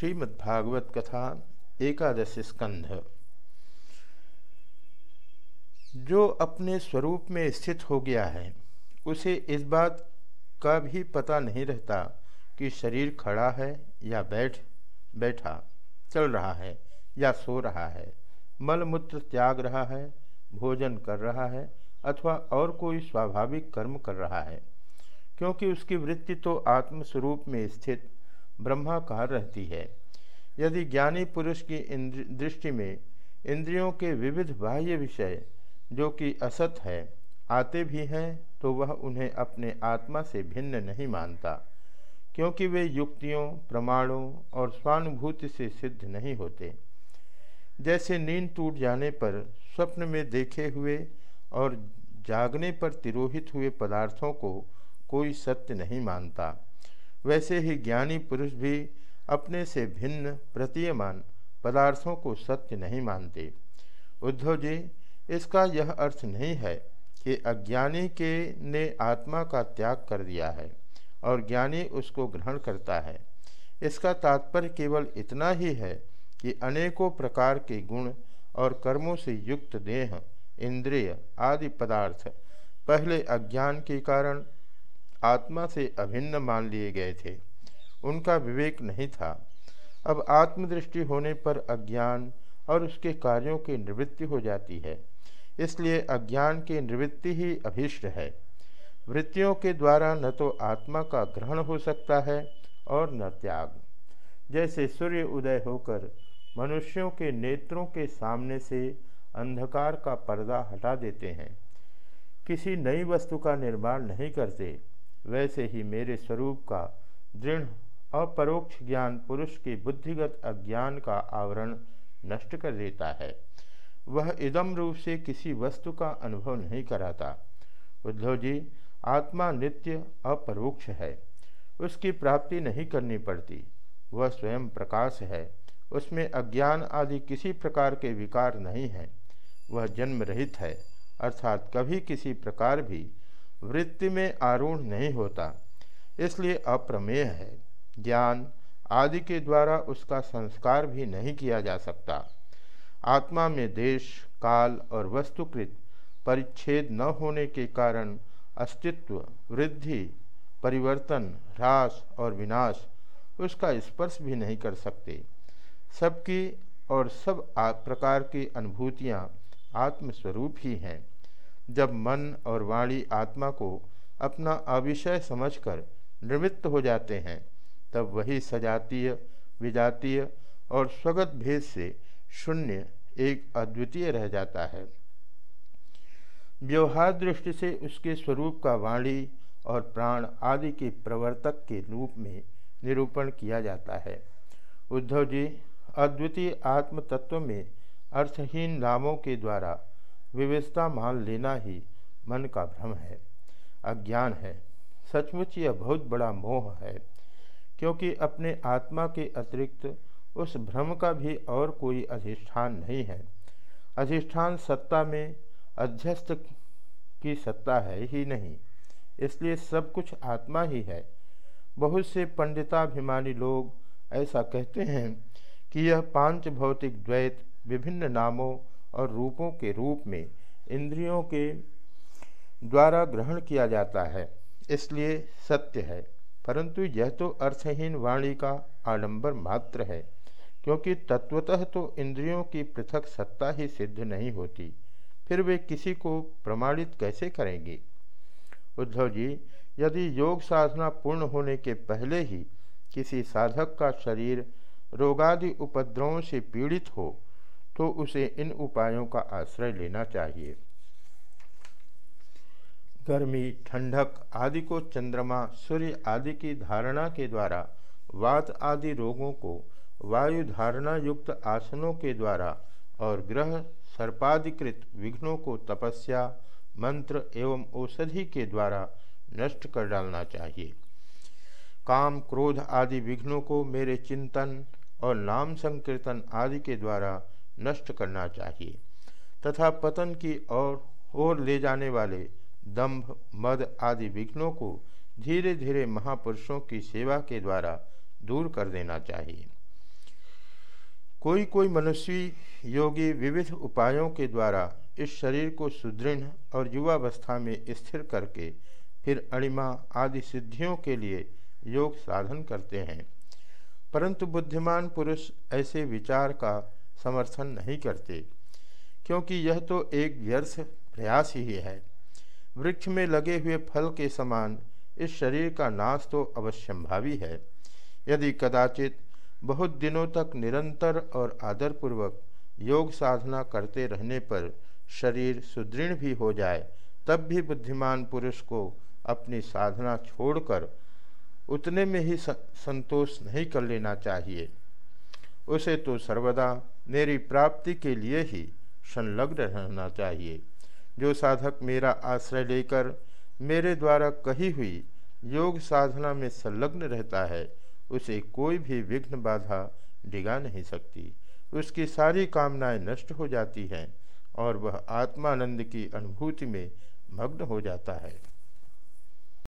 श्रीमद्भागवत कथा, एकादश स्कंध। जो अपने स्वरूप में स्थित हो गया है, उसे इस बात का भी पता नहीं रहता कि शरीर खड़ा है या बैठ, बैठा, चल रहा है या सो रहा है, मलमूत्र त्याग रहा है, भोजन कर रहा है, अथवा और कोई स्वाभाविक कर्म कर रहा है, क्योंकि उसकी वृत्ति तो आत्मस्वरूप में स्थित ब्रह्माकार रहती है। यदि ज्ञानी पुरुष की दृष्टि में इंद्रियों के विविध बाह्य विषय, जो कि असत है, आते भी हैं तो वह उन्हें अपने आत्मा से भिन्न नहीं मानता, क्योंकि वे युक्तियों, प्रमाणों और स्वानुभूति से सिद्ध नहीं होते। जैसे नींद टूट जाने पर स्वप्न में देखे हुए और जागने पर तिरोहित हुए पदार्थों को कोई सत्य नहीं मानता। वैसे ही ज्ञानी पुरुष भी अपने से भिन्न प्रतीयमान पदार्थों को सत्य नहीं मानते। उद्धव जी, इसका यह अर्थ नहीं है कि अज्ञानी के ने आत्मा का त्याग कर दिया है और ज्ञानी उसको ग्रहण करता है। इसका तात्पर्य केवल इतना ही है कि अनेकों प्रकार के गुण और कर्मों से युक्त देह, इंद्रिय आदि पदार्थ पहले अज्ञान के कारण आत्मा से अभिन्न मान लिए गए थे। उनका विवेक नहीं था। अब आत्मदृष्टि होने पर अज्ञान और उसके कार्यों की निवृत्ति हो जाती है। इसलिए अज्ञान की निवृत्ति ही अभिष्ट है। वृत्तियों के द्वारा न तो आत्मा का ग्रहण हो सकता है और न त्याग। जैसे सूर्य उदय होकर मनुष्यों के नेत्रों के सामने से अंधकार का पर्दा हटा देते हैं। किसी नई वस्तु का निर्माण नहीं करते। वैसे ही मेरे स्वरूप का दृढ़, अपरोक्ष ज्ञान पुरुष के बुद्धिगत अज्ञान का आवरण नष्ट कर देता है। वह इदम रूप से किसी वस्तु का अनुभव नहीं कराता। उद्धव जी, आत्मा नित्य अपरोक्ष है। उसकी प्राप्ति नहीं करनी पड़ती। वह स्वयं प्रकाश है। उसमें अज्ञान आदि किसी प्रकार के विकार नहीं हैं। वह जन्म रहित है। अर्थात कभी किसी प्रकार भी वृत्ति में आरूढ़ नहीं होता, इसलिए अप्रमेय है। ज्ञान आदि के द्वारा उसका संस्कार भी नहीं किया जा सकता। आत्मा में देश, काल और वस्तुकृत परिच्छेद न होने के कारण अस्तित्व, वृद्धि, परिवर्तन, ह्रास और विनाश उसका स्पर्श भी नहीं कर सकते। सबकी और सब प्रकार की अनुभूतियाँ आत्मस्वरूप ही हैं। जब मन और वाणी आत्मा को अपना अविषय समझकर निवृत्त हो जाते हैं, तब वही सजातीय, विजातीय और स्वगत भेद से शून्य एक अद्वितीय रह जाता है। व्यवहार दृष्टि से उसके स्वरूप का वाणी और प्राण आदि के प्रवर्तक के रूप में निरूपण किया जाता है। उद्धव जी, अद्वितीय आत्म तत्व में अर्थहीन नामों के द्वारा विवेचता मान लेना ही मन का भ्रम है। अज्ञान है। सचमुच यह बहुत बड़ा मोह है, क्योंकि अपने आत्मा के अतिरिक्त उस भ्रम का भी और कोई अधिष्ठान नहीं है। अधिष्ठान सत्ता में अध्यस्त की सत्ता है ही नहीं, इसलिए सब कुछ आत्मा ही है। बहुत से पंडिताभिमानी लोग ऐसा कहते हैं कि यह पाँच भौतिक द्वैत, विभिन्न नामों और रूपों के रूप में इंद्रियों के द्वारा ग्रहण किया जाता है। इसलिए सत्य है। परंतु यह तो अर्थहीन वाणी का आडंबर मात्र है, क्योंकि तत्वतः तो इंद्रियों की पृथक सत्ता ही सिद्ध नहीं होती। फिर वे किसी को प्रमाणित कैसे करेंगे? उद्धव जी, यदि योग साधना पूर्ण होने के पहले ही किसी साधक का शरीर रोगादि उपद्रवों से पीड़ित हो तो उसे इन उपायों का आश्रय लेना चाहिए। गर्मी, ठंडक आदि को चंद्रमा, सूर्य आदि की धारणा के द्वारा, वात आदि रोगों को वायु धारणा युक्त आसनों के द्वारा और ग्रह सर्पाधिकृत विघ्नों को तपस्या, मंत्र एवं औषधि के द्वारा नष्ट कर डालना चाहिए। काम, क्रोध आदि विघ्नों को मेरे चिंतन और नाम संकीर्तन आदि के द्वारा नष्ट करना चाहिए। तथा पतन की ओर ओर ले जाने वाले दंभ, मद आदि विघ्नों को धीरे धीरे महापुरुषों की सेवा के द्वारा दूर कर देना चाहिए। कोई कोई मनुष्य योगी विविध उपायों के द्वारा इस शरीर को सुदृढ़ और युवावस्था में स्थिर करके फिर अणिमा आदि सिद्धियों के लिए योग साधन करते हैं। परंतु बुद्धिमान पुरुष ऐसे विचार का समर्थन नहीं करते। क्योंकि यह तो एक व्यर्थ प्रयास ही है। वृक्ष में लगे हुए फल के समान इस शरीर का नाश तो अवश्यंभावी है। यदि कदाचित बहुत दिनों तक निरंतर और आदरपूर्वक योग साधना करते रहने पर शरीर सुदृढ़ भी हो जाए, तब भी बुद्धिमान पुरुष को अपनी साधना छोड़कर उतने में ही संतोष नहीं कर लेना चाहिए। उसे तो सर्वदा मेरी प्राप्ति के लिए ही संलग्न रहना चाहिए। जो साधक मेरा आश्रय लेकर मेरे द्वारा कही हुई योग साधना में संलग्न रहता है, उसे कोई भी विघ्न बाधा डिगा नहीं सकती। उसकी सारी कामनाएँ नष्ट हो जाती हैं और वह आत्मानंद की अनुभूति में मग्न हो जाता है।